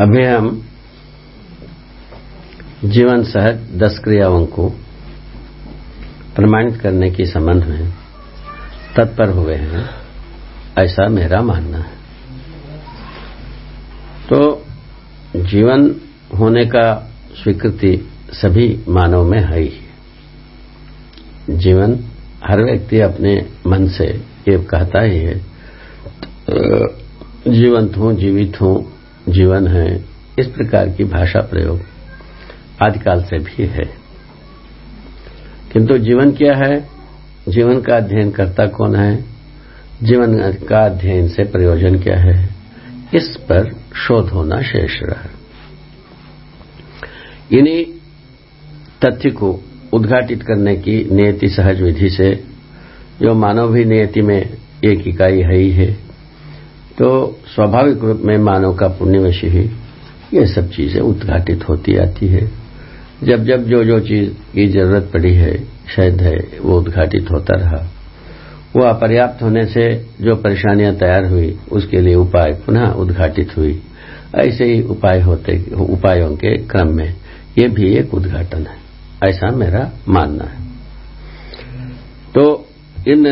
अभी हम जीवन सहज दस क्रियाओं को प्रमाणित करने के संबंध में तत्पर हुए हैं, ऐसा मेरा मानना है। तो जीवन होने का स्वीकृति सभी मानव में है ही। जीवन हर व्यक्ति अपने मन से ये कहता ही है जीवंत हूँ, जीवित हूँ जीवन है, इस प्रकार की भाषा प्रयोग आदिकाल से भी है। किंतु जीवन क्या है? जीवन का अध्ययन करता कौन है? जीवन का अध्ययन से प्रयोजन क्या है? इस पर शोध होना शेष रहा। इन्हीं तथ्य को उद्घाटित करने की नियति सहज विधि से, जो मानव भी नियति में एक इकाई है ही है। तो स्वाभाविक रूप में मानव का पुण्यवशी ही ये सब चीज़ें उद्घाटित होती आती है। जब जब जो जो चीज़ की ज़रूरत पड़ी है शायद है, वो उद्घाटित होता रहा। वो अपर्याप्त होने से जो परेशानियाँ तैयार हुई, उसके लिए उपाय पुनः उद्घाटित हुई। ऐसे ही उपाय होते, उपायों के क्रम में ये भी एक उद्घाटन है। ऐसा मेरा मानना है। तो इन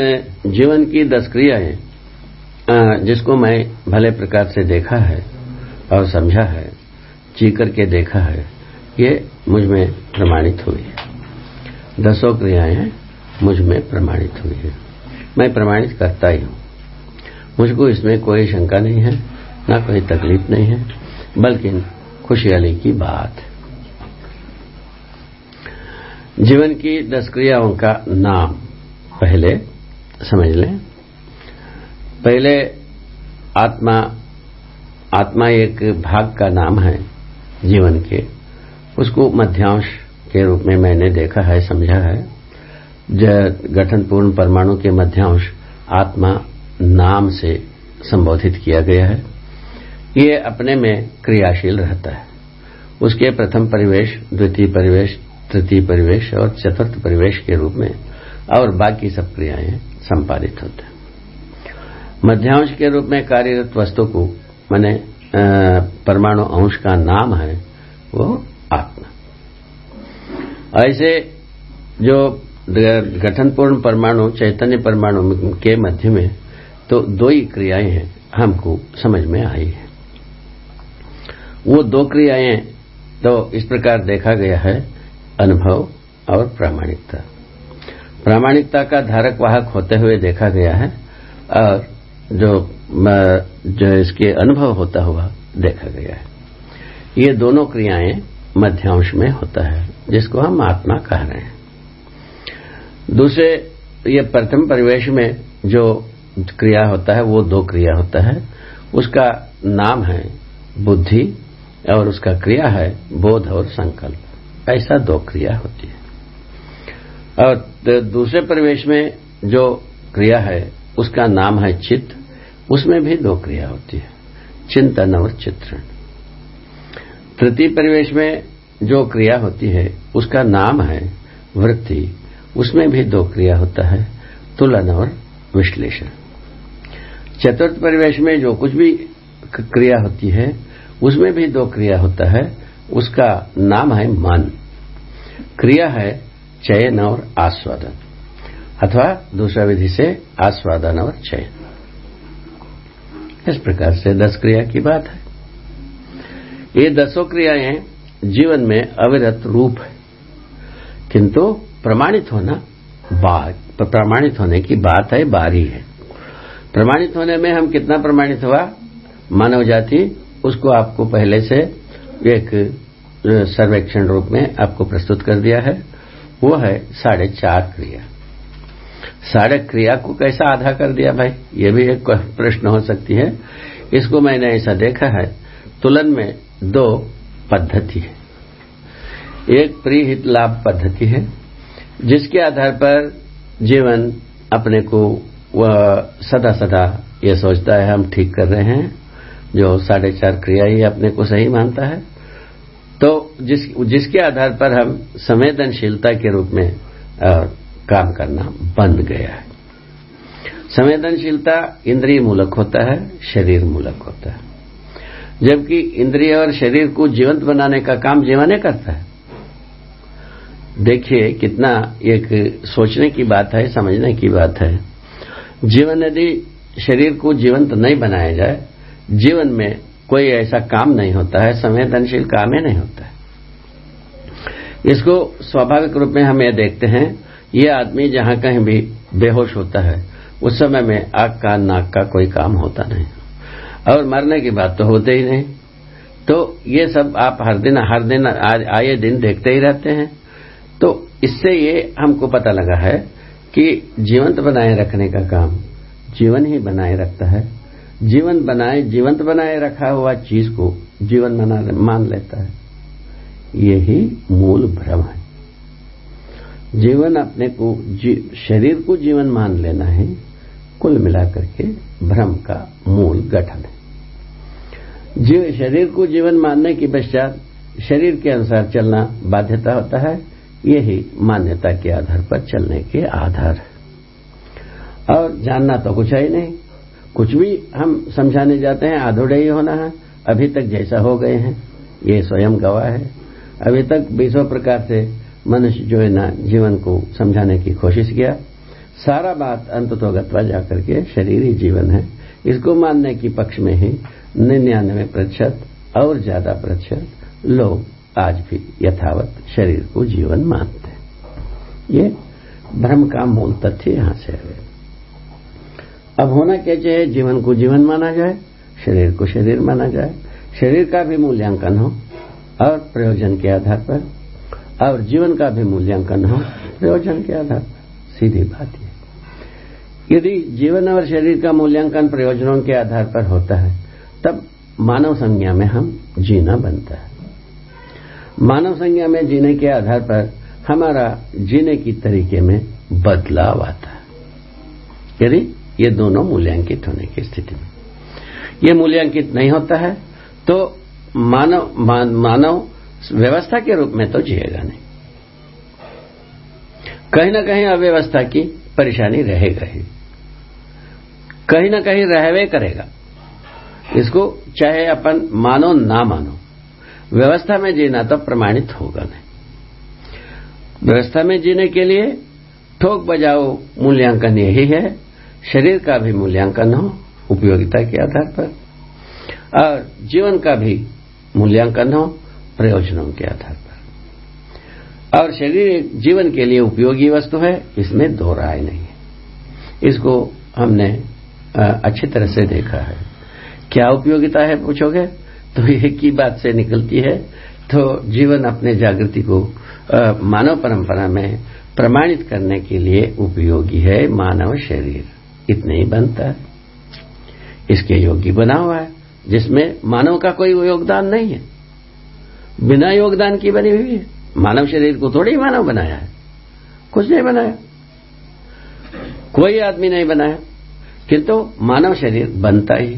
जीवन की दस क्रियाएँ जिसको मैं भले प्रकार से देखा है और समझा है जी करके देखा है, ये मुझमें प्रमाणित हुई है। दसों क्रियाएँ मुझमें प्रमाणित हुई है। मैं प्रमाणित करता ही हूँ। मुझको इसमें कोई शंका नहीं है, ना कोई तकलीफ़ नहीं है, बल्कि खुशहाली की बात जीवन की दस क्रियाओं का नाम पहले समझ लें। पहले आत्मा आत्मा एक भाग का नाम है जीवन के। उसको मध्यांश के रूप में मैंने देखा है, समझा है। गठनपूर्ण परमाणु के मध्यांश आत्मा नाम से संबोधित किया गया है। ये अपने में क्रियाशील रहता है। उसके प्रथम परिवेश, द्वितीय परिवेश, तृतीय परिवेश और चतुर्थ परिवेश के रूप में और बाकी सब क्रियाएँ संपादित होते हैं। मध्यांश के रूप में कार्यरत वस्तु को मैंने परमाणु अंश का नाम है, वो आत्मा। ऐसे जो गठनपूर्ण परमाणु, चैतन्य परमाणु के मध्य में तो दो ही क्रियाएँ हैं, हमको समझ में आई है। वो दो क्रियाएँ तो इस प्रकार देखा गया है, अनुभव और प्रामाणिकता। प्रामाणिकता का धारक वाहक होते हुए देखा गया है, और जो जो इसके अनुभव होता हुआ देखा गया है। ये दोनों क्रियाएँ मध्यांश में होता है, जिसको हम आत्मा कह रहे हैं। दूसरे, ये प्रथम परिवेश में जो क्रिया होता है, वो दो क्रिया होता है। उसका नाम है बुद्धि और उसका क्रिया है बोध और संकल्प। ऐसा दो क्रिया होती है। और दूसरे परिवेश में जो क्रिया है, उसका नाम है चित्त। उसमें भी दो क्रिया होती है चिंतन और चित्रण। तृतीय परिवेश में जो क्रिया होती है, उसका नाम है वृत्ति। उसमें भी दो क्रिया होता है, तुलन और विश्लेषण। चतुर्थ परिवेश में जो कुछ भी क्रिया होती है, उसमें भी दो क्रिया होता है, उसका नाम है मन। क्रिया है चयन और आस्वादन। अथवा दूसरा विधि से आस्वादन और चयन। इस प्रकार से दस क्रिया की बात है। ये दसों क्रियाएँ जीवन में अविरत रूप है। किंतु प्रमाणित होना प्रमाणित होने की बात है बारी है। प्रमाणित होने में हम कितना प्रमाणित हुआ? मानव जाति, उसको आपको पहले से एक सर्वेक्षण रूप में आपको प्रस्तुत कर दिया है। वो है साढ़े चार क्रिया। सारे क्रिया को कैसा आधा कर दिया भाई? ये भी एक प्रश्न हो सकती है। इसको मैंने ऐसा देखा है, तुलन में दो पद्धति है। एक प्रीहित लाभ पद्धति है, जिसके आधार पर जीवन अपने को वह सदा सदा ये सोचता है, हम ठीक कर रहे हैं, जो साढ़े चार क्रिया ही अपने को सही मानता है। तो जिस, जिसके आधार पर हम संवेदनशीलता के रूप में काम करना बंद गया है। संवेदनशीलता इंद्रिय मूलक होता है, शरीर मूलक होता है। जबकि इंद्रिय और शरीर को जीवंत बनाने का काम जीवन करता है। देखिए कितना एक सोचने की बात है, समझने की बात है। जीवन यदि शरीर को जीवंत नहीं बनाया जाए, जीवन में कोई ऐसा काम नहीं होता है, संवेदनशील काम ही नहीं होता है। इसको स्वाभाविक रूप में हम ये देखते हैं ये आदमी जहाँ कहीं भी बेहोश होता है, उस समय में आग का, नाक का कोई काम होता नहीं। और मरने की बात तो होते ही नहीं। तो ये सब आप हर दिन हर दिन आए दिन देखते ही रहते हैं। तो इससे ये हमको पता लगा है कि जीवंत बनाए रखने का काम जीवन ही बनाए रखता है। जीवन बनाए, जीवंत बनाए रखा हुआ चीज़ को जीवन मान लेता है। यही मूल भ्रम है। जीवन अपने को जी, शरीर को जीवन मान लेना है कुल मिलाकर के भ्रम का मूल गठन है। जीव शरीर को जीवन मानने के पश्चात शरीर के अनुसार चलना बाध्यता होता है यही मान्यता के आधार पर चलने के आधार है। और जानना तो कुछ है ही नहीं। कुछ भी हम समझाने जाते हैं आधुड़े ही होना है। अभी तक जैसा हो गए हैं ये स्वयं गवाह है। अभी तक बीसों प्रकार से मनुष्य जो है ना, जीवन को समझाने की कोशिश किया। सारा बात अंत तो गत्वा जाकर के शरीर ही जीवन है। इसको मानने की पक्ष में ही निन्यानवे प्रतिशत और ज़्यादा प्रतिशत लोग आज भी यथावत शरीर को जीवन मानते हैं। ये भ्रम का मूल तथ्य यहाँ से है। अब होना क्या चाहिए? जीवन को जीवन माना जाए, शरीर को शरीर माना जाए। शरीर का भी मूल्यांकन हो और प्रयोजन के आधार पर और जीवन का भी मूल्यांकन हो प्रयोजन के आधार सीधी बात है यदि जीवन और शरीर का मूल्यांकन प्रयोजनों के आधार पर होता है तब मानव संज्ञा में हम जीना बनता है। मानव संज्ञा में जीने के आधार पर हमारा जीने की तरीके में बदलाव आता है। यदि ये दोनों मूल्यांकित होने की स्थिति में। ये मूल्यांकित नहीं होता है तो मानव मान, मानव व्यवस्था के रूप में तो जिएगा नहीं। कहीं ना कहीं अव्यवस्था की परेशानी रहेगा ही। कहीं ना कहीं रहवे करेगा। इसको चाहे अपन मानो ना मानो, व्यवस्था में जीना तो प्रमाणित होगा नहीं। व्यवस्था में जीने के लिए ठोक बजाओ मूल्यांकन यही है, शरीर का भी मूल्यांकन हो, उपयोगिता के आधार पर। और जीवन का भी मूल्यांकन हो प्रयोजनों के आधार पर। और शरीर जीवन के लिए उपयोगी वस्तु है, इसमें दो राय नहीं है। इसको हमने अच्छी तरह से देखा है। क्या उपयोगिता है पूछोगे? तो एक ही बात से निकलती है तो जीवन अपने जागृति को मानव परंपरा में प्रमाणित करने के लिए उपयोगी है मानव शरीर। इतने ही बनता है। इसके योग्य बना हुआ है, जिसमें मानव का कोई योगदान नहीं है। बिना योगदान की बनी हुई है। मानव शरीर को थोड़ी मानव बनाया है। कुछ नहीं बनाया। कोई आदमी नहीं बनाया। किंतु मानव शरीर बनता ही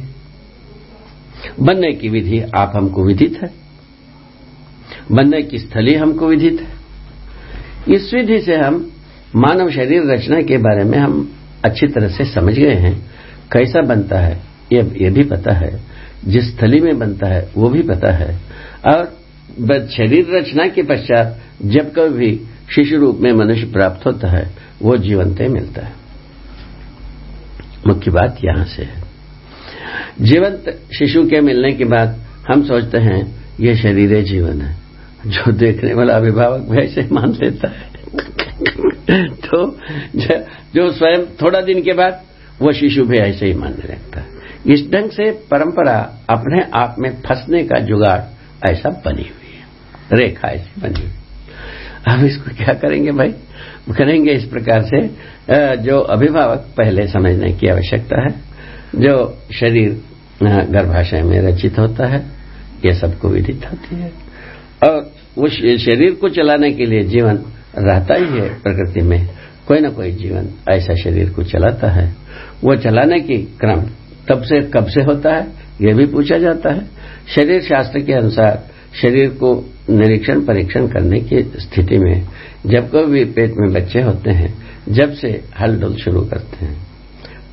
बनने की विधि आप हमको विदित है। बनने की स्थली हमको विदित है। इस विधि से हम मानव शरीर रचना के बारे में हम अच्छी तरह से समझ गए हैं। कैसा बनता है ये, ये भी पता है। जिस स्थली में बनता है वो भी पता है। और शरीर रचना के पश्चात जब कभी भी शिशु रूप में मनुष्य प्राप्त होता है, वो जीवंत मिलता है। मुख्य बात यहाँ से है। जीवंत शिशु के मिलने के बाद हम सोचते हैं, ये शरीर जीवन है। जो देखने वाला अभिभावक भी ऐसे मान लेता है। तो जो स्वयं थोड़ा दिन के बाद, वो शिशु भी ऐसे ही मानने लगता है। इस ढंग से परंपरा अपने आप में फंसने का जुगाड़ ऐसा बनी हुई रेखा ऐसी बनी अब इसको क्या करेंगे भाई? करेंगे इस प्रकार से जो अभिभावक पहले समझने की आवश्यकता है, जो शरीर गर्भाशय में रचित होता है, ये सबको विदित होती है। और उस शरीर को चलाने के लिए जीवन रहता ही है प्रकृति में। कोई ना कोई जीवन ऐसा शरीर को चलाता है। वो चलाने की क्रम तब से कब से होता है, ये भी पूछा जाता है। शरीर शास्त्र के अनुसार शरीर को निरीक्षण, परीक्षण करने की स्थिति में जब कभी पेट में बच्चे होते हैं, जब से हल डुल शुरू करते हैं,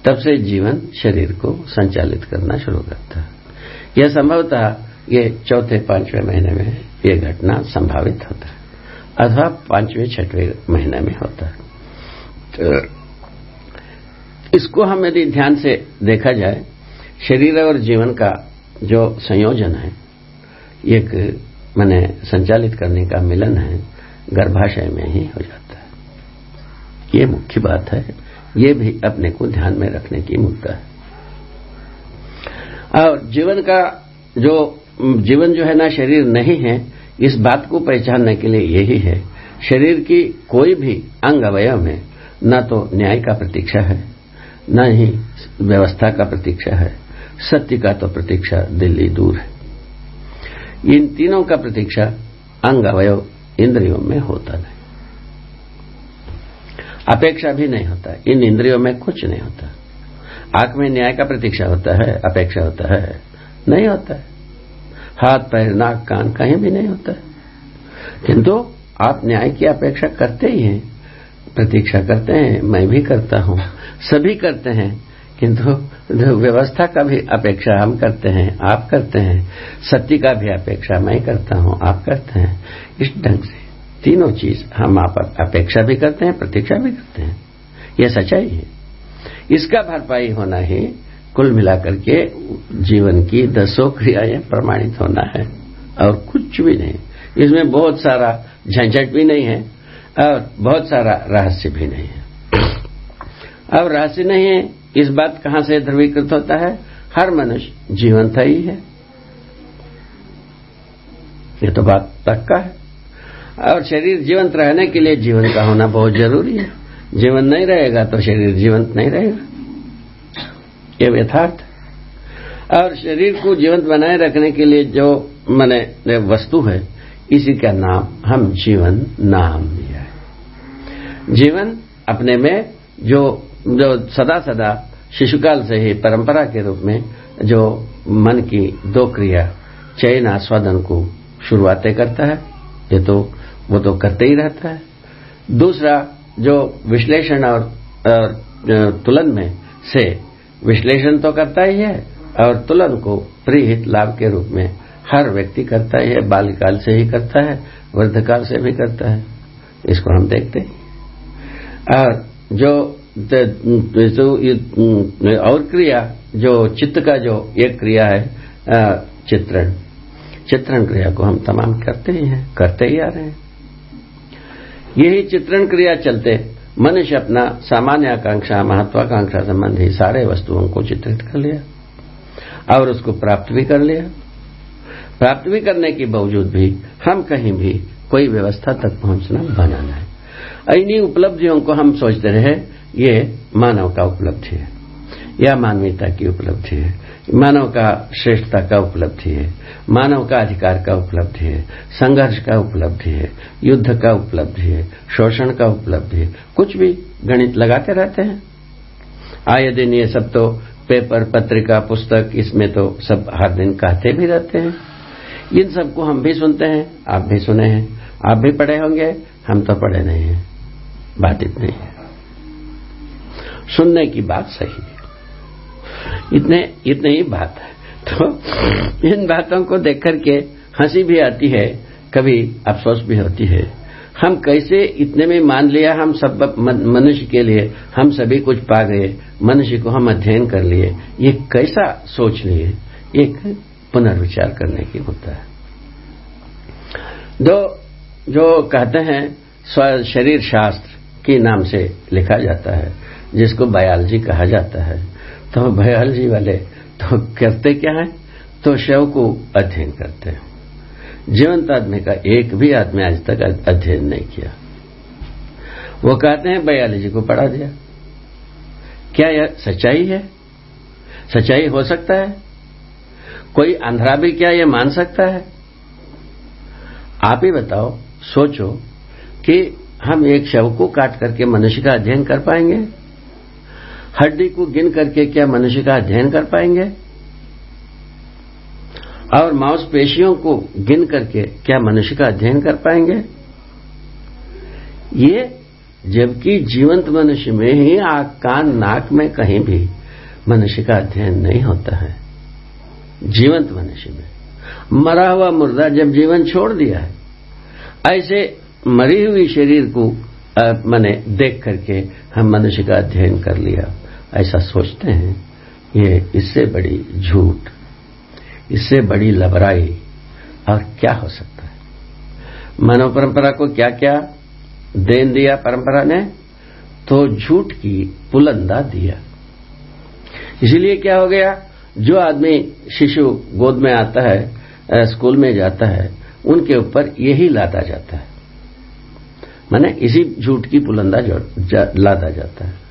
तब से जीवन शरीर को संचालित करना शुरू करता है। यह संभवतः ये चौथे, पाँचवें महीने में यह घटना संभावित होता है, अथवा पाँचवें, छठवें महीने में होता है। तो इसको हम यदि ध्यान से देखा जाए, शरीर और जीवन का जो संयोजन है, एक मैंने संचालित करने का मिलन है, गर्भाशय में ही हो जाता है। ये मुख्य बात है। ये भी अपने को ध्यान में रखने की मुद्दा है। और जीवन का जो, जीवन जो है ना, शरीर नहीं है, इस बात को पहचानने के लिए यही है। शरीर की कोई भी अंग अवयव में न तो न्याय का प्रतीक्षा है, न ही व्यवस्था का प्रतीक्षा है। सत्य का तो प्रतीक्षा दिल्ली दूर है। इन तीनों का प्रतीक्षा अंग अवयव इंद्रियों में होता नहीं। अपेक्षा भी नहीं होता। इन इंद्रियों में कुछ नहीं होता। आँख में न्याय का प्रतीक्षा होता है, अपेक्षा होता है, नहीं होता है। हाथ, पैर, नाक, कान कहीं भी नहीं होता। है किंतु आप न्याय की अपेक्षा करते ही हैं, प्रतीक्षा करते हैं, मैं भी करता हूँ, सभी करते हैं। किंतु व्यवस्था का भी अपेक्षा हम करते हैं, आप करते हैं, सत्य का भी अपेक्षा मैं करता हूँ, आप करते हैं। इस ढंग से तीनों चीज़ हम आप अपेक्षा भी करते हैं, प्रतीक्षा भी करते हैं। यह सच्चाई है। इसका भरपाई होना ही कुल मिलाकर के जीवन की दसों क्रियाएँ प्रमाणित होना है, और कुछ भी नहीं। इसमें बहुत सारा झंझट भी नहीं है, और बहुत सारा रहस्य भी नहीं है। अब रहस्य नहीं है। इस बात कहाँ से ध्रुवीकृत होता है? हर मनुष्य जीवंत ही है। ये तो बात तक का है। और शरीर जीवंत रहने के लिए जीवन का होना बहुत ज़रूरी है। जीवन नहीं रहेगा तो शरीर जीवंत नहीं रहेगा। ये यथार्थ और शरीर को जीवंत बनाए रखने के लिए जो मैंने वस्तु है, इसी का नाम हम जीवन नाम दिया है। जीवन अपने में जो जो सदा सदा शिशुकाल से ही परंपरा के रूप में जो मन की दो क्रिया चयन आस्वादन को शुरुआतें करता है ये तो वो तो करते ही रहता है। दूसरा जो विश्लेषण और, तुलन में से विश्लेषण तो करता ही है और तुलन को प्रीहित लाभ के रूप में हर व्यक्ति करता ही है बाल्यकाल से ही करता है वृद्धकाल से भी करता है। इसको हम देखते हैं। और जो तो और क्रिया, जो चित्त का जो एक क्रिया है चित्रण। चित्रण क्रिया को हम तमाम करते ही हैं, करते ही आ रहे हैं। यही चित्रण क्रिया चलते, मनुष्य अपना सामान्य आकांक्षा, महत्वाकांक्षा संबंधी सारे वस्तुओं को चित्रित कर लिया, और उसको प्राप्त भी कर लिया। प्राप्त भी करने के बावजूद भी हम कहीं भी कोई व्यवस्था तक पहुँचना बनाना है इन्हीं उपलब्धियों को हम सोचते रहे ये मानव का उपलब्धि है। या मानवीयता की उपलब्धि है। मानव का श्रेष्ठता का उपलब्धि है। मानव का अधिकार का उपलब्धि है। संघर्ष का उपलब्धि है। युद्ध का उपलब्धि है। शोषण का उपलब्धि है। कुछ भी गणित लगाते रहते हैं। आए दिन ये सब तो पेपर, पत्रिका, पुस्तक, इसमें तो सब हर दिन कहते भी रहते हैं। इन सबको हम भी सुनते हैं, आप भी सुने हैं। आप भी पढ़े होंगे, हम तो पढ़े नहीं हैं। बात इतनी है। सुनने की बात सही है। इतने इतने ही बात है। तो इन बातों को देख करके हँसी भी आती है, कभी अफसोस भी होती है। हम कैसे इतने में मान लिया हम सब मनुष्य के लिए, हम सभी कुछ पा गए, मनुष्य को हम अध्ययन कर लिए। ये कैसा सोच लिए? एक पुनर्विचार करने की होता है। दो, जो कहते हैं शरीर शास्त्र के नाम से लिखा जाता है। जिसको बायोलॉजी कहा जाता है। तो बायोलॉजी वाले तो करते क्या है? तो शव को अध्ययन करते हैं। जीवंत आदमी का एक भी आदमी आज तक अध्ययन नहीं किया। वो कहते हैं, बायोलॉजी को पढ़ा दिया। क्या यह सच्चाई है? सच्चाई हो सकता है? कोई अंधरा भी क्या यह मान सकता है? आप ही बताओ, सोचो कि हम एक शव को काट करके मनुष्य का अध्ययन कर पाएँगे? हड्डी को गिन करके क्या मनुष्य का अध्ययन कर पाएँगे? और मांसपेशियों को गिन करके क्या मनुष्य का अध्ययन कर पाएँगे? ये जबकि जीवंत मनुष्य में ही आग कान, नाक में कहीं भी मनुष्य का अध्ययन नहीं होता है। जीवंत मनुष्य में। मरा हुआ मुर्दा जब जीवन छोड़ दिया है, ऐसे मरी हुई शरीर को मैंने देख करके हम मनुष्य का अध्ययन कर लिया। ऐसा सोचते हैं, ये इससे बड़ी झूठ, इससे बड़ी लबराई, और क्या हो सकता है? मानव परंपरा को क्या क्या देन दिया परंपरा ने? तो झूठ की पुलंदा दिया। इसीलिए क्या हो गया? जो आदमी शिशु गोद में आता है स्कूल में जाता है, उनके ऊपर यही लादा जाता है। माने इसी झूठ की पुलंदा लादा जाता है।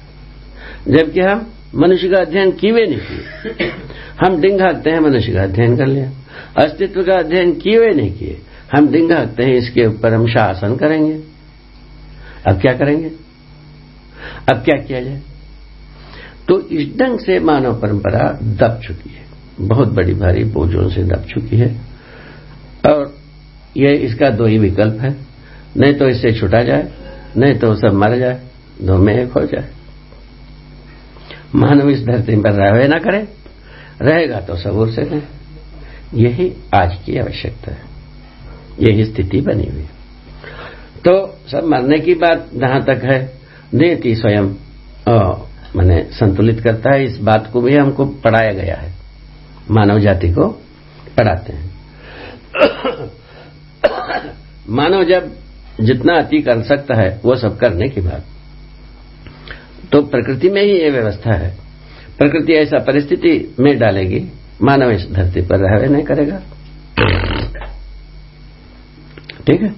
जबकि हम मनुष्य का अध्ययन किए नहीं किए। हम डिंग हाकते हैं, मनुष्य का अध्ययन कर लिया। अस्तित्व का अध्ययन किए नहीं किए। हम डिंग हाकते हैं, इसके ऊपर हम शासन करेंगे। अब क्या करेंगे? अब क्या किया जाए? तो इस ढंग से मानव परंपरा दब चुकी है। बहुत बड़ी भारी बोझों से दब चुकी है। और यह इसका दो ही विकल्प है। नहीं तो इससे छुटा जाए, नहीं तो सब मर जाए, दो में एक हो जाए। मानव इस धरती पर रहे ना करे। रहेगा तो सबूर से नहीं यही आज की आवश्यकता है। यही स्थिति बनी हुई तो सब मरने की बात जहाँ तक है नियति स्वयं मैंने संतुलित करता है। इस बात को भी हमको पढ़ाया गया है। मानव जाति को पढ़ाते हैं। मानव जब जितना अति कर सकता है, वो सब करने की बात। तो प्रकृति में ही ये व्यवस्था है। प्रकृति ऐसा परिस्थिति में डालेगी, मानव इस धरती पर रह नहीं करेगा। ठीक है?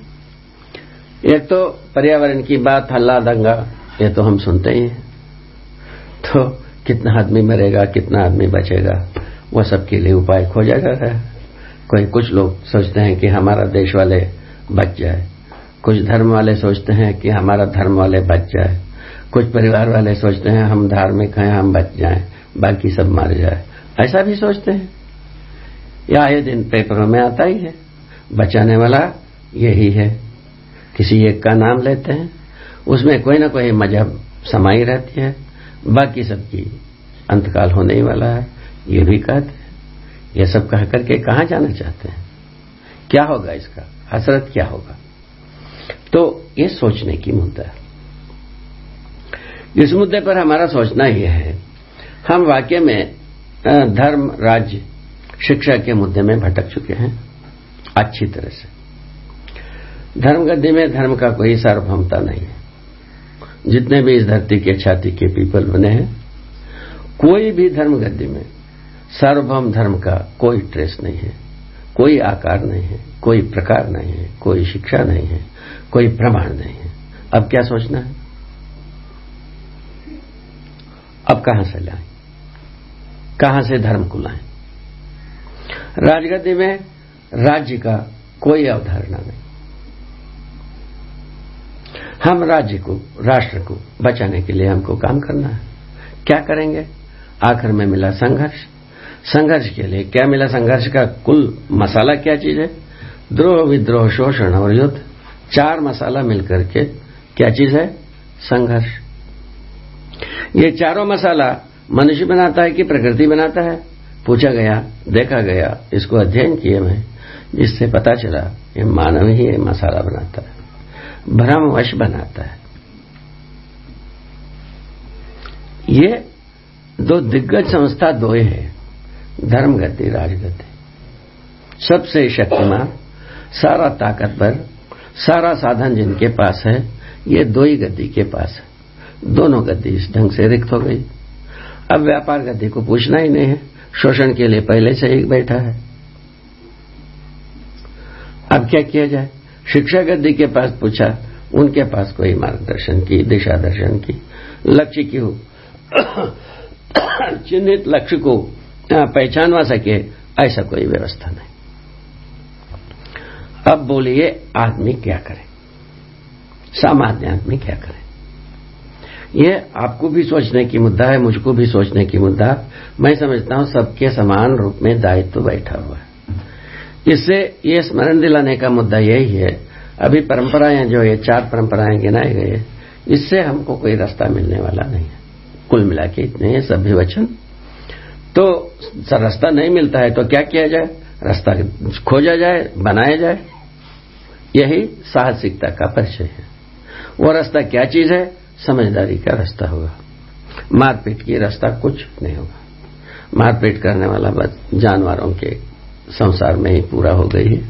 एक तो पर्यावरण की बात हल्ला दंगा, ये तो हम सुनते ही हैं। तो कितना आदमी मरेगा, कितना आदमी बचेगा वह सबके लिए उपाय खोजा जा रहा है। कोई कुछ लोग सोचते हैं कि हमारा देश वाले बच जाए। कुछ धर्म वाले सोचते हैं कि हमारा धर्म वाले बच जाए। कुछ परिवार वाले सोचते हैं, हम धार्मिक हैं, हम बच जाएँ, बाकी सब मर जाए। ऐसा भी सोचते हैं। या आए दिन पेपरों में आता ही है। बचाने वाला यही है। किसी एक का नाम लेते हैं। उसमें कोई ना कोई मज़हब समाई रहती है। बाकी सबकी अंतकाल होने ही वाला है। ये भी कहते हैं। ये सब कह करके कहाँ जाना चाहते हैं? क्या होगा इसका? हसरत क्या होगा? तो ये सोचने की मुद्दा है। इस मुद्दे पर हमारा सोचना यह है, हम वाक्य में धर्म, राज्य, शिक्षा के मुद्दे में भटक चुके हैं, अच्छी तरह से। धर्म गद्दी में धर्म का कोई सार्वभौमता नहीं है। जितने भी इस धरती के छाती के पीपल बने हैं, कोई भी धर्म गद्दी में सार्वभौम धर्म का कोई ट्रेस नहीं है, कोई आकार नहीं है, कोई प्रकार नहीं है, कोई शिक्षा नहीं है, कोई प्रमाण नहीं है। अब क्या सोचना है? अब कहाँ से लाएँ? कहाँ से धर्म को लाएँ? राजगद्दी में राज्य का कोई अवधारणा नहीं। हम राज्य को, राष्ट्र को बचाने के लिए हमको काम करना है। क्या करेंगे? आखिर में मिला संघर्ष। संघर्ष के लिए क्या मिला संघर्ष का कुल मसाला क्या चीज़ है? द्रोह, विद्रोह, शोषण और युद्ध। चार मसाला मिलकर के क्या चीज़ है? संघर्ष। ये चारों मसाला मनुष्य बनाता है कि प्रकृति बनाता है? पूछा गया, देखा गया, इसको अध्ययन किए मैं जिससे पता चला, ये मानव ही मसाला बनाता है, भ्रमवश बनाता है। ये दो दिग्गज संस्था दो है धर्म गति राजगति। सबसे शक्तिमान, सारा ताकतवर, सारा साधन जिनके पास है, ये दो ही गति के पास है। दोनों गद्दी इस ढंग से रिक्त हो गई। अब व्यापार गद्दी को पूछना ही नहीं है। शोषण के लिए पहले से ही बैठा है। अब क्या किया जाए? शिक्षा गद्दी के पास पूछा, उनके पास कोई मार्गदर्शन की, दिशा दर्शन की, लक्ष्य की हो। चिन्हित लक्ष्य को पहचानवा सके, ऐसा कोई व्यवस्था नहीं। अब बोलिए, आदमी क्या करे? सामान्य आदमी क्या करे? ये आपको भी सोचने की मुद्दा है, मुझको भी सोचने की मुद्दा। मैं समझता हूँ सबके समान रूप में दायित्व तो बैठा हुआ है। इससे ये स्मरण दिलाने का मुद्दा यही है, अभी परंपराएँ जो ये चार परंपराएँ गिनाए गए इससे हमको कोई रास्ता मिलने वाला नहीं है। कुल मिला के इतने हैं सभी वचन। तो रास्ता नहीं मिलता है तो क्या किया जाए? रास्ता खोजा जाए, बनाया जाए। यही साहसिकता का परिचय है। वो रास्ता क्या चीज़ है? समझदारी का रास्ता होगा। मारपीट की रास्ता कुछ नहीं होगा। मारपीट करने वाला बस जानवरों के संसार में ही पूरा हो गई है।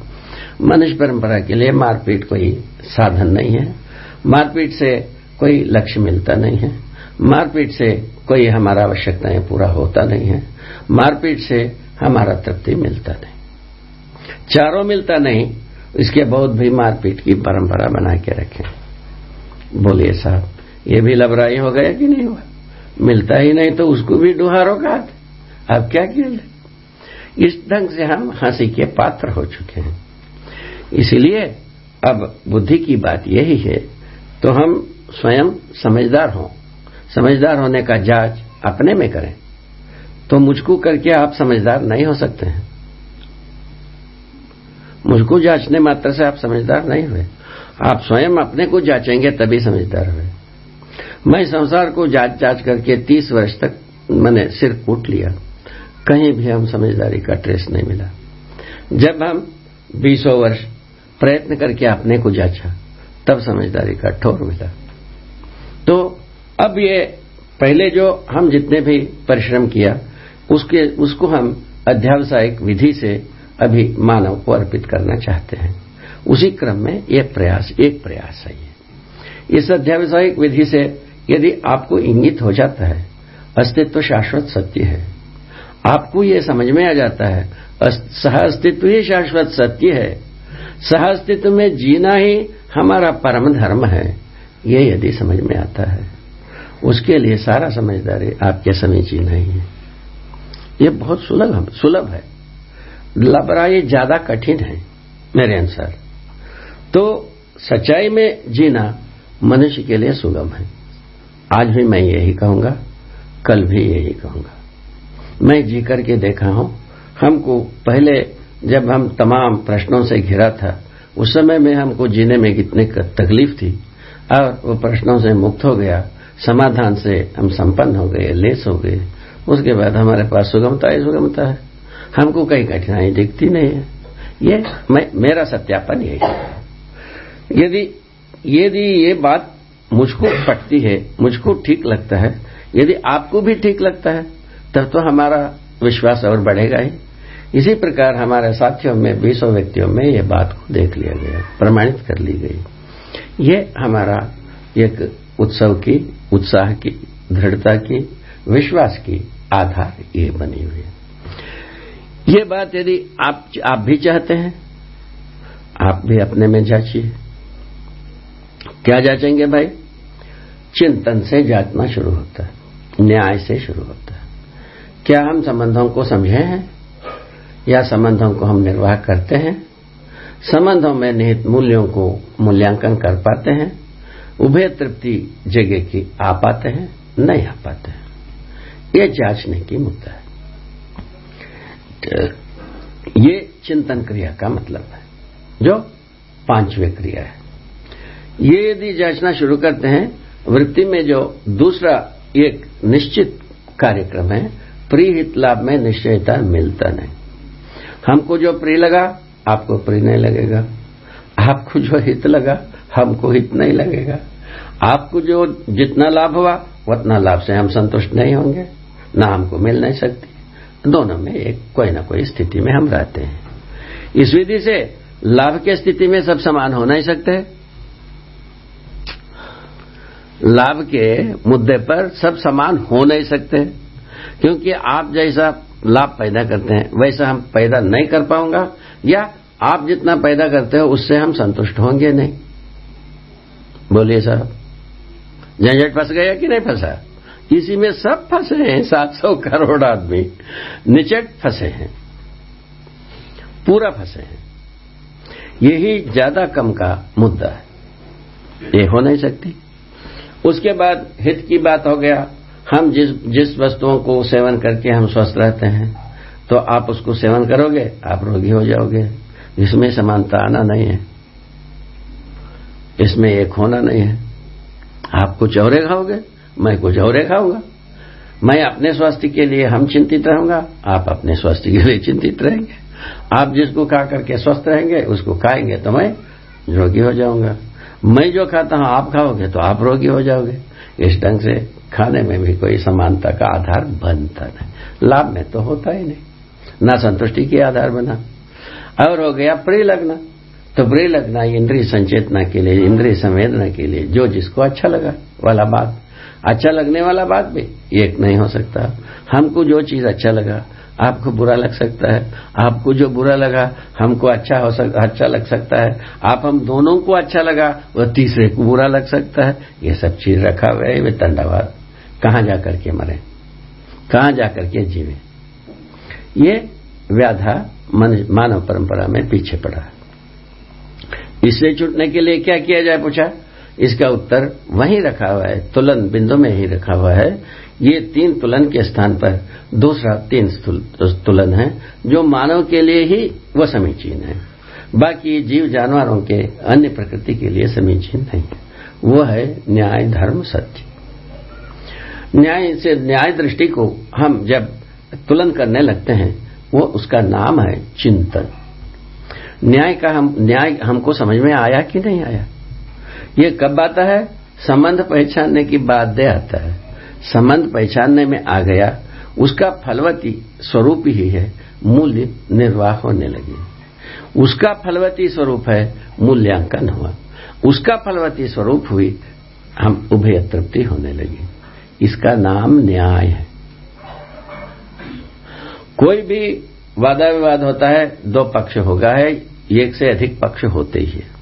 मनुष्य परंपरा के लिए मारपीट कोई साधन नहीं है। मारपीट से कोई लक्ष्य मिलता नहीं है। मारपीट से कोई हमारा आवश्यकताएँ पूरा होता नहीं है। मारपीट से हमारा तृप्ति मिलता नहीं। चारों मिलता नहीं, इसके बहुत भी मारपीट की परंपरा बना के रखें। बोलिए साहब। ये भी लबराई हो गया कि नहीं हुआ? मिलता ही नहीं तो उसको भी डुहारो का अब क्या किया जाए? इस ढंग से हम हँसी के पात्र हो चुके हैं। इसलिए अब बुद्धि की बात यही है तो हम स्वयं समझदार हों। समझदार होने का जाँच अपने में करें। तो मुझको करके आप समझदार नहीं हो सकते हैं। मुझको जांचने मात्र से आप समझदार नहीं हुए। आप स्वयं अपने को जांचेंगे तभी समझदार हुए। मैं संसार को जाँच जाँच करके तीस वर्ष तक मैंने सिर कूट लिया। कहीं भी हम समझदारी का ट्रेस नहीं मिला। जब हम बीसों वर्ष प्रयत्न करके अपने को जांचा, तब समझदारी का ठोर मिला। तो अब ये पहले जो हम जितने भी परिश्रम किया, उसके, उसको हम अध्यावसायिक विधि से अभी मानव को अर्पित करना चाहते हैं। उसी क्रम में एक प्रयास एक प्रयास है इस अध्यावसायिक विधि से यदि आपको इंगित हो जाता है, अस्तित्व शाश्वत सत्य है। आपको ये समझ में आ जाता है सह अस्तित्व ही शाश्वत सत्य है। सह अस्तित्व में जीना ही हमारा परम धर्म है। ये यदि समझ में आता है, उसके लिए सारा समझदारी आपके समीचीन नहीं है ये बहुत सुलभ सुलभ है। लबरा ये ज़्यादा कठिन है, मेरे अनुसार। तो सच्चाई में जीना मनुष्य के लिए सुगम है। आज भी मैं यही कहूँगा, कल भी यही कहूँगा। मैं जी करके देखा हूँ, हमको पहले जब हम तमाम प्रश्नों से घिरा था, उस समय में हमको जीने में कितनी तकलीफ़ थी, और वो प्रश्नों से मुक्त हो गया, समाधान से हम संपन्न हो गए, लेस हो गए। उसके बाद हमारे पास सुगमता ही सुगमता है। हमको कहीं कठिनाई दिखती नहीं है। ये मैं, मेरा सत्यापन यही है। यदि यदि ये बात मुझको पटती है, मुझको ठीक लगता है। यदि आपको भी ठीक लगता है, तब तो हमारा विश्वास और बढ़ेगा ही। इसी प्रकार हमारे साथियों में, बीसों व्यक्तियों में ये बात को देख लिया गया प्रमाणित कर ली गई। ये हमारा एक उत्सव की, उत्साह की, दृढ़ता की, विश्वास की आधार ये बनी हुई है। ये बात यदि आप आप भी चाहते हैं, आप भी अपने में जांचिए। क्या जांचेंगे भाई? चिंतन से जांचना शुरू होता है, न्याय से शुरू होता है। क्या हम संबंधों को समझे हैं? या संबंधों को हम निर्वाह करते हैं? संबंधों में निहित मूल्यों को मूल्यांकन कर पाते हैं? उभय तृप्ति जगह की आ पाते हैं? नहीं आ पाते हैं। ये जांचने की मुद्दा है। ये चिंतन क्रिया का मतलब है, जो पांचवी क्रिया है। ये यदि जांचना शुरू करते हैं, वृत्ति में जो दूसरा एक निश्चित कार्यक्रम है प्रिय हित लाभ में निश्चयता मिलता नहीं। हमको जो प्रिय लगा, आपको प्रिय नहीं लगेगा। आपको जो हित लगा, हमको हित नहीं लगेगा। आपको जो जितना लाभ हुआ, उतना लाभ से हम संतुष्ट नहीं होंगे, ना हमको मिल नहीं सकती। दोनों में एक कोई ना कोई स्थिति में हम रहते हैं। इस विधि से लाभ की स्थिति में सब समान हो नहीं सकते। लाभ के मुद्दे पर सब समान हो नहीं सकते। क्योंकि आप जैसा लाभ पैदा करते हैं, वैसा हम पैदा नहीं कर पाऊँगा, या आप जितना पैदा करते हो, उससे हम संतुष्ट होंगे नहीं। बोलिए साहब झंझट फंस गया कि नहीं फंसा? इसी में सब फंसे हैं, सात सौ करोड़ आदमी। निचट फंसे हैं, पूरा फंसे हैं। यही ज़्यादा कम का मुद्दा है। ये हो नहीं सकती। उसके बाद हित की बात हो गया। हम जिस जिस वस्तुओं को सेवन करके हम स्वस्थ रहते हैं तो आप उसको सेवन करोगे, आप रोगी हो जाओगे। इसमें समानता आना नहीं है। इसमें एक होना नहीं है। आप कुछ और खाओगे, मैं कुछ और खाऊँगा। मैं अपने स्वास्थ्य के लिए हम चिंतित रहूँगा, आप अपने स्वास्थ्य के लिए चिंतित रहेंगे। आप जिसको खा करके स्वस्थ रहेंगे, उसको खाएँगे तो मैं रोगी हो जाऊँगा। मैं जो खाता हूँ, आप खाओगे तो आप रोगी हो जाओगे। इस ढंग से खाने में भी कोई समानता का आधार बनता नहीं। लाभ में तो होता ही नहीं। ना संतुष्टि के आधार बना। और हो गया प्रिय लगना तो प्रिय लगना इंद्रिय संचेतना के लिए, इंद्रिय संवेदना के लिए, जो जिसको अच्छा लगा वाला बात। अच्छा लगने वाला बात भी एक नहीं हो सकता। हमको जो चीज़ अच्छा लगा आपको बुरा लग सकता है। आपको जो बुरा लगा, हमको अच्छा हो सकता अच्छा लग सकता है। आप हम दोनों को अच्छा लगा वह तीसरे को बुरा लग सकता है। ये सब चीज़ रखा हुआ है वे तंडावाद कहाँ जाकर के मरे? कहाँ जाकर के जीवे? ये व्याधा मानव परंपरा में पीछे पड़ा। इससे छूटने के लिए क्या किया जाए, पूछा? इसका उत्तर वहीं रखा हुआ है, तुलन बिंदु में ही रखा हुआ है ये तीन तुलन के स्थान पर दूसरा तीन तुलन है, जो मानव के लिए ही वह समीचीन है। बाकी जीव जानवरों के अन्य प्रकृति के लिए समीचीन नहीं है। वो है न्याय, धर्म, सत्य। न्याय से न्याय दृष्टि को हम जब तुलन करने लगते हैं, वो उसका नाम है चिंतन। न्याय का हम, न्याय हमको समझ में आया कि नहीं आया? ये कब आता है? संबंध पहचानने की बात दे आता है। संबंध पहचानने में आ गया, उसका फलवती स्वरूप ही है, मूल्य निर्वाह होने लगे। उसका फलवती स्वरूप है, मूल्यांकन हुआ। उसका फलवती स्वरूप हुई, हम उभय तृप्ति होने लगी। इसका नाम न्याय है। कोई भी वादा विवाद होता है, दो पक्ष होगा है, एक से अधिक पक्ष होते ही है।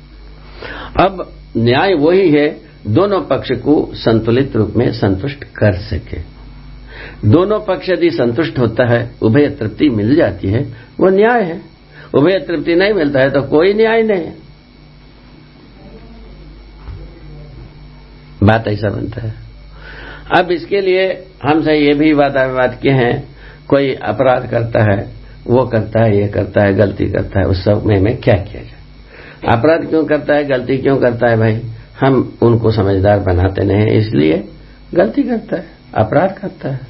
अब न्याय वही है दोनों पक्ष को संतुलित रूप में संतुष्ट कर सके। दोनों पक्ष यदि संतुष्ट होता है, उभय तृप्ति मिल जाती है, वो न्याय है। उभय तृप्ति नहीं मिलता है तो कोई न्याय नहीं। है बात ऐसा बनता है। अब इसके लिए हमसे ये भी वादा विवाद किए हैं, कोई अपराध करता है, वो करता है, ये करता है, गलती करता है, उस समय में क्या किया जाए? अपराध क्यों करता है, गलती क्यों करता है भाई? हम उनको समझदार बनाते नहीं, इसलिए गलती करता है, अपराध करता है।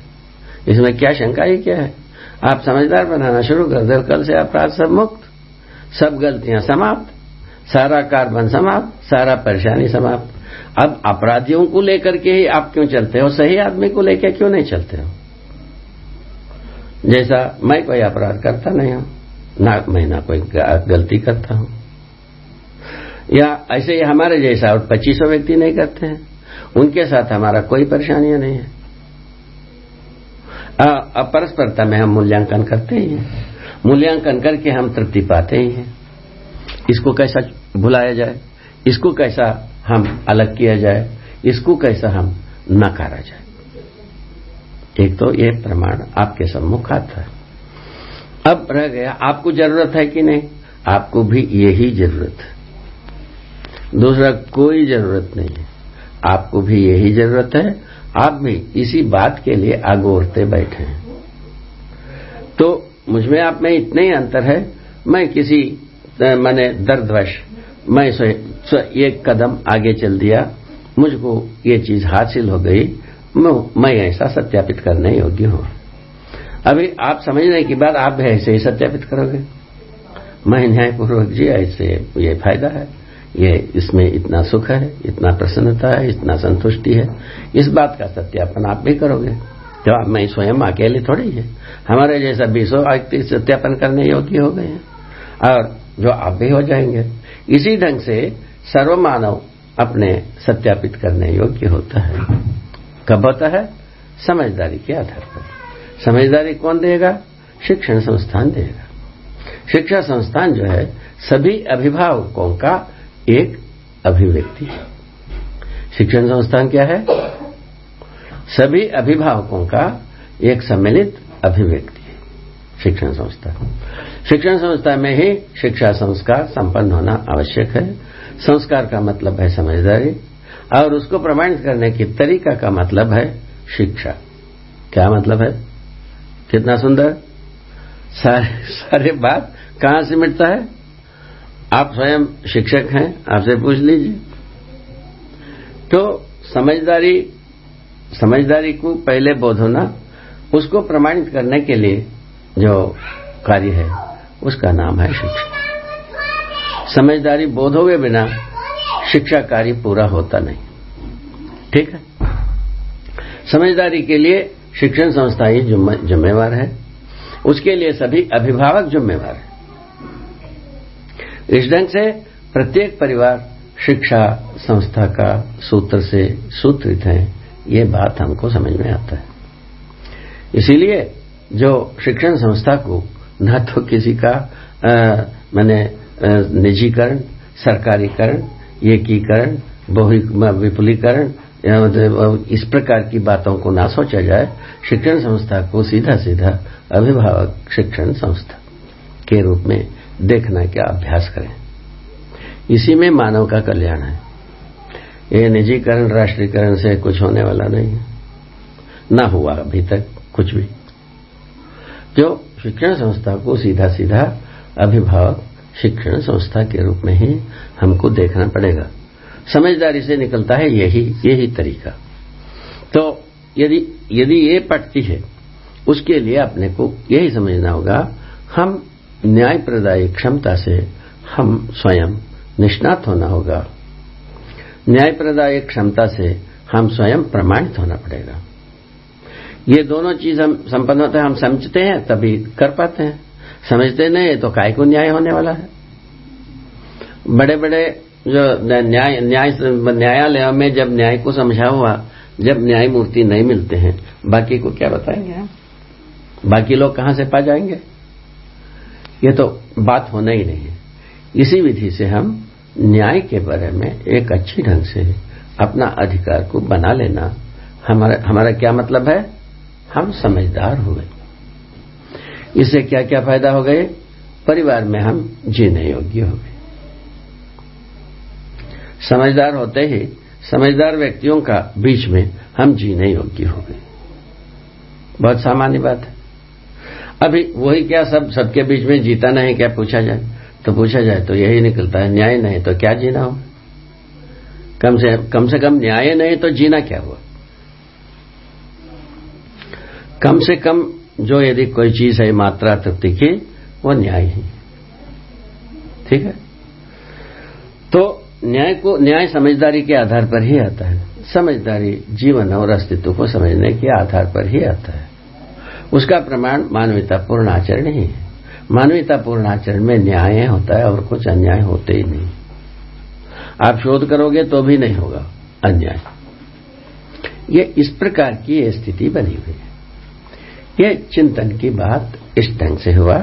इसमें क्या शंका ही क्या है? आप समझदार बनाना शुरू कर दो, कल से अपराध सब मुक्त, सब गलतियाँ समाप्त, सारा कार्बन समाप्त, सारा परेशानी समाप्त। अब अपराधियों को लेकर के ही आप क्यों चलते हो? सही आदमी को लेकर क्यों नहीं चलते हो? जैसा मैं कोई अपराध करता नहीं हूँ, ना मैं ना कोई गलती करता हूँ। या ऐसे ही हमारे जैसा और पच्चीसों व्यक्ति नहीं करते हैं। उनके साथ हमारा कोई परेशानियाँ नहीं है। अपरस्परता में हम मूल्यांकन करते ही हैं। मूल्यांकन करके हम तृप्ति पाते ही हैं। इसको कैसा भुलाया जाए? इसको कैसा हम अलग किया जाए? इसको कैसा हम नकारा जाए? एक तो ये प्रमाण आपके सम्मुख आता है। अब रह गया, आपको ज़रूरत है कि नहीं? आपको भी यही ज़रूरत है। दूसरा कोई ज़रूरत नहीं है। आपको भी यही ज़रूरत है। आप भी इसी बात के लिए आगोरते बैठे हैं। तो मुझमें आप में इतने ही अंतर है। मैं किसी मैंने दर्दवश, मैं एक कदम आगे चल दिया। मुझको ये चीज़ हासिल हो गई। मैं ऐसा सत्यापित करने योग्य हूँ। अभी आप समझने के बाद आप भी ऐसे ही सत्यापित करोगे। मैं न्यायपूर्वक जी, ऐसे ये फ़ायदा है। ये इसमें इतना सुख है, इतना प्रसन्नता है, इतना संतुष्टि है। इस बात का सत्यापन आप भी करोगे। तो आप, मैं स्वयं अकेले थोड़ी है। हमारे जैसा बीसों व्यक्ति सत्यापन करने योग्य हो गए हैं। और जो आप भी हो जाएँगे, इसी ढंग से सर्वमानव अपने सत्यापित करने योग्य होता है। कब होता है? समझदारी के आधार पर। समझदारी कौन देगा? शिक्षण संस्थान देगा। शिक्षा संस्थान जो है, सभी अभिभावकों का एक अभिव्यक्ति शिक्षण संस्थान क्या है? सभी अभिभावकों का एक सम्मिलित अभिव्यक्ति शिक्षण संस्था शिक्षण संस्था में ही शिक्षा संस्कार संपन्न होना आवश्यक है। संस्कार का मतलब है समझदारी, और उसको प्रमाणित करने की तरीका का मतलब है शिक्षा। क्या मतलब है? कितना सुंदर। सारे सारे बात कहाँ से मिटता है? आप स्वयं शिक्षक हैं, आपसे पूछ लीजिए। तो समझदारी समझदारी को पहले बोध होना उसको प्रमाणित करने के लिए जो कार्य है, उसका नाम है शिक्षा। समझदारी बोध हुए बिना शिक्षा कार्य पूरा होता नहीं। ठीक है? समझदारी के लिए शिक्षण संस्था ही जिम्मेवार है। उसके लिए सभी अभिभावक जिम्मेवार है। इस ढंग से प्रत्येक परिवार शिक्षा संस्था का सूत्र से सूत्रित है, ये बात हमको समझ में आता है। इसीलिए जो शिक्षण संस्था को न तो किसी का मैंने निजीकरण, सरकारीकरण, एकीकरण विपुलीकरण इस प्रकार की बातों को ना सोचा जाए, शिक्षण संस्था को सीधा सीधा अभिभावक शिक्षण संस्था के रूप में देखना का अभ्यास करें। इसी में मानव का कल्याण है। ये निजीकरण, राष्ट्रीयकरण से कुछ होने वाला नहीं है। ना हुआ अभी तक कुछ भी। जो शिक्षण संस्था को सीधा सीधा अभिभावक शिक्षण संस्था के रूप में ही हमको देखना पड़ेगा। समझदारी से निकलता है यही यही तरीका। तो यदि यदि ये पटती है, उसके लिए अपने को यही समझना होगा, हम न्याय प्रदायी क्षमता से हम स्वयं निष्णात होना होगा। न्याय प्रदायी क्षमता से हम स्वयं प्रमाणित होना पड़ेगा। ये दोनों चीज़ हम संपन्न होते हैं हम समझते हैं तभी कर पाते हैं। समझते नहीं तो काय को न्याय होने वाला है? बड़े बड़े जो न्याय न्याय न्यायालय में जब न्याय को समझा हुआ जब न्यायमूर्ति नहीं मिलते हैं बाकी को क्या बताएँगे? हम बाकी लोग कहाँ से पा जाएँगे? ये तो बात होना ही नहीं है। इसी विधि से हम न्याय के बारे में एक अच्छी ढंग से अपना अधिकार को बना लेना हमारा हमारा क्या मतलब है? हम समझदार हुए। इससे क्या क्या फ़ायदा हो गए? परिवार में हम जीने योग्य हो गए। समझदार होते ही समझदार व्यक्तियों का बीच में हम जीने योग्य हो गए। बहुत सामान्य बात है। अभी वही क्या सब सबके बीच में जीता नहीं, क्या पूछा जाए? तो पूछा जाए तो यही निकलता है, न्याय नहीं तो क्या जीना हो कम से कम से कम न्याय नहीं तो जीना क्या हुआ? कम से कम जो यदि कोई चीज़ है, मात्रा तृप्ति की, वो न्याय ही। ठीक है? तो न्याय को, न्याय समझदारी के आधार पर ही आता है। समझदारी जीवन और अस्तित्व को समझने के आधार पर ही आता है। उसका प्रमाण मानवीयतापूर्ण आचरण ही है। मानवीयतापूर्ण आचरण में न्याय होता है और कुछ अन्याय होते ही नहीं। आप शोध करोगे तो भी नहीं होगा अन्याय। ये इस प्रकार की स्थिति बनी हुई है। ये चिंतन की बात इस ढंग से हुआ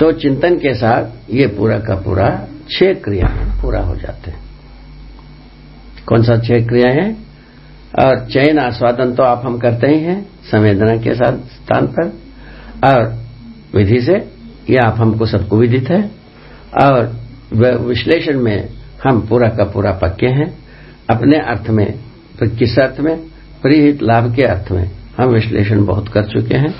तो चिंतन के साथ ये पूरा का पूरा छह क्रियाएँ पूरा हो जाते हैं। कौन सा छह क्रियाएँ हैं? और चयन आस्वादन तो आप हम करते ही हैं, संवेदना के साथ स्थान पर। और विधि से यह आप हमको सबको विदित है। और विश्लेषण में हम पूरा का पूरा पक्के हैं। अपने अर्थ में, किस अर्थ में? परिहित लाभ के अर्थ में हम विश्लेषण बहुत कर चुके हैं।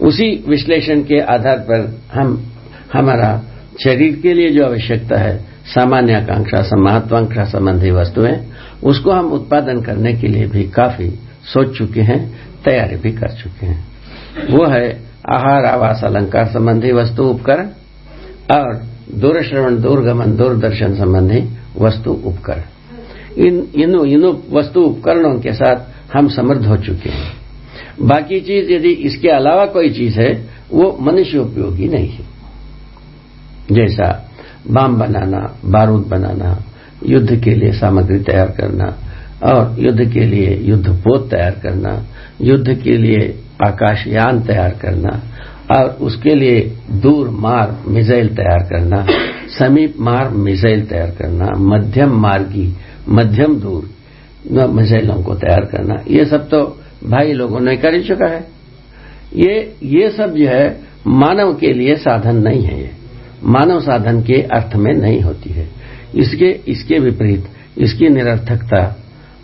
उसी विश्लेषण के आधार पर हम, हमारा शरीर के लिए जो आवश्यकता है, सामान्य आकांक्षा महत्वाकांक्षा संबंधी वस्तुएँ उसको हम उत्पादन करने के लिए भी काफ़ी सोच चुके हैं, तैयारी भी कर चुके हैं। वो है आहार, आवास, अलंकार संबंधी वस्तु उपकरण और दूरश्रवण, दूरगमन, दूरदर्शन संबंधी वस्तु उपकरण। इन इन इन वस्तु उपकरणों के साथ हम समृद्ध हो चुके हैं। बाकी चीज़ यदि इसके अलावा कोई चीज़ है, वो मनुष्य उपयोगी नहीं है। जैसा बाम बनाना, बारूद बनाना युद्ध के लिए सामग्री तैयार करना और युद्ध के लिए युद्ध पोत तैयार करना, युद्ध के लिए आकाशयान तैयार करना और उसके लिए दूर मार मिसाइल तैयार करना, समीप मार मिसाइल तैयार करना, मध्यम मार्गी, मध्यम दूर मिसाइलों को तैयार करना, ये सब तो भाई लोगों ने कर ही चुका है। ये ये सब जो है, मानव के लिए साधन नहीं है ये। मानव साधन के अर्थ में नहीं होती है। इसके इसके विपरीत, इसकी निरर्थकता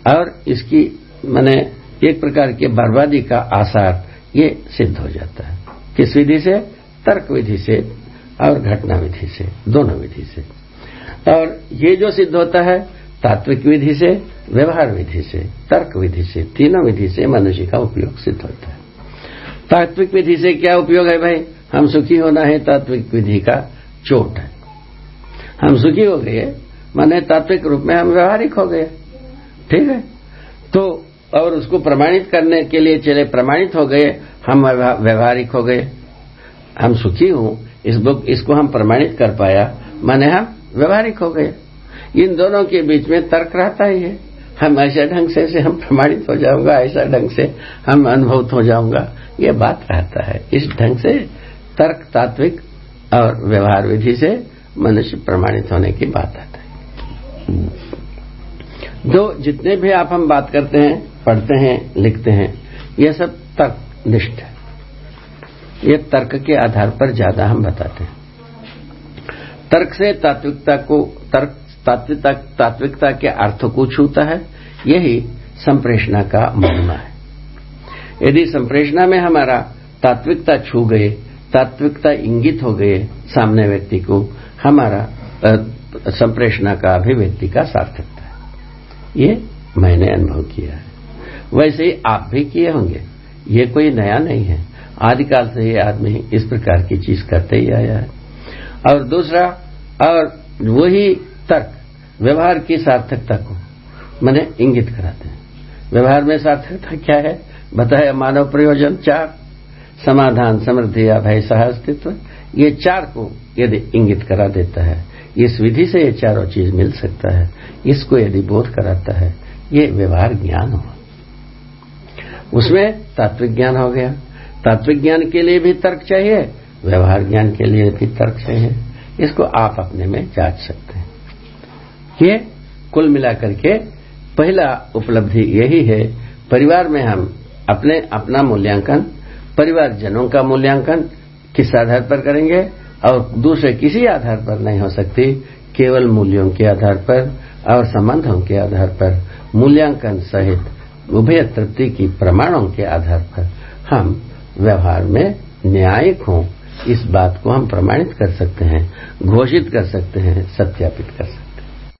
और इसकी, मैंने, एक प्रकार के बर्बादी का आसार, ये सिद्ध हो जाता है। किस विधि से? तर्क विधि से और घटना विधि से, दोनों विधि से। और ये जो सिद्ध होता है, तात्विक विधि से, व्यवहार विधि से, तर्क विधि से, तीनों विधि से मनुष्य का उपयोग सिद्ध होता है। तात्विक विधि से क्या उपयोग है भाई? हम सुखी होना है, तात्विक विधि का चोट है। हम सुखी हो गए। माने तात्विक रूप में हम व्यवहारिक हो गए। ठीक है? तो और उसको प्रमाणित करने के लिए चले प्रमाणित हो गए हम व्यवहारिक हो गए। हम सुखी हूँ इस बुक इसको हम प्रमाणित कर पाया। माने हम व्यवहारिक हो गए। इन दोनों के बीच में तर्क रहता ही है। हम ऐसे ढंग से, से हम प्रमाणित हो जाऊँगा ऐसा ढंग से हम अनुभूत हो जाऊँगा। ये बात रहता है। इस ढंग से तर्क तात्विक और व्यवहार विधि से मनुष्य प्रमाणित होने की बात आता है। दो, जितने भी आप हम बात करते हैं, पढ़ते हैं, लिखते हैं ये सब तर्क निष्ठ है। ये तर्क के आधार पर ज़्यादा हम बताते हैं। तर्क से तात्विकता को, तर्क, तात्विकता तात्विकता के अर्थ को छूता है, यही संप्रेषणा का महिमा है। यदि संप्रेषणा में हमारा तात्विकता छू गए तात्विकता इंगित हो गए सामने व्यक्ति को हमारा संप्रेषणा का अभिव्यक्ति का सार्थकता है ये मैंने अनुभव किया है। वैसे ही आप भी किए होंगे। ये कोई नया नहीं है। आदिकाल से ये आदमी इस प्रकार की चीज़ करते ही आया है। और दूसरा, और वही तर्क, व्यवहार की सार्थकता को मैंने इंगित कराते हैं। व्यवहार में सार्थकता क्या है? बताया मानव प्रयोजन, चार। समाधान, समृद्धि या भय सह अस्तित्व ये चार को यदि इंगित करा देता है, इस विधि से ये चारों चीज़ मिल सकता है, इसको यदि बोध कराता है, ये व्यवहार ज्ञान हो उसमें तात्विक ज्ञान हो गया। तात्विक ज्ञान के लिए भी तर्क चाहिए, व्यवहार ज्ञान के लिए भी तर्क चाहिए। इसको आप अपने में जाँच सकते हैं। ये कुल मिलाकर के पहला उपलब्धि यही है, परिवार में हम अपने, अपना मूल्यांकन, परिवारजनों का मूल्यांकन किस आधार पर करेंगे? और दूसरे किसी आधार पर नहीं हो सकती, केवल मूल्यों के आधार पर और संबंधों के आधार पर, मूल्यांकन सहित उभय तृप्ति की प्रमाणों के आधार पर। हम व्यवहार में न्यायिक हों, इस बात को हम प्रमाणित कर सकते हैं, घोषित कर सकते हैं, सत्यापित कर सकते हैं।